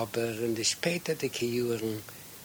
Aber in den späteren Jahren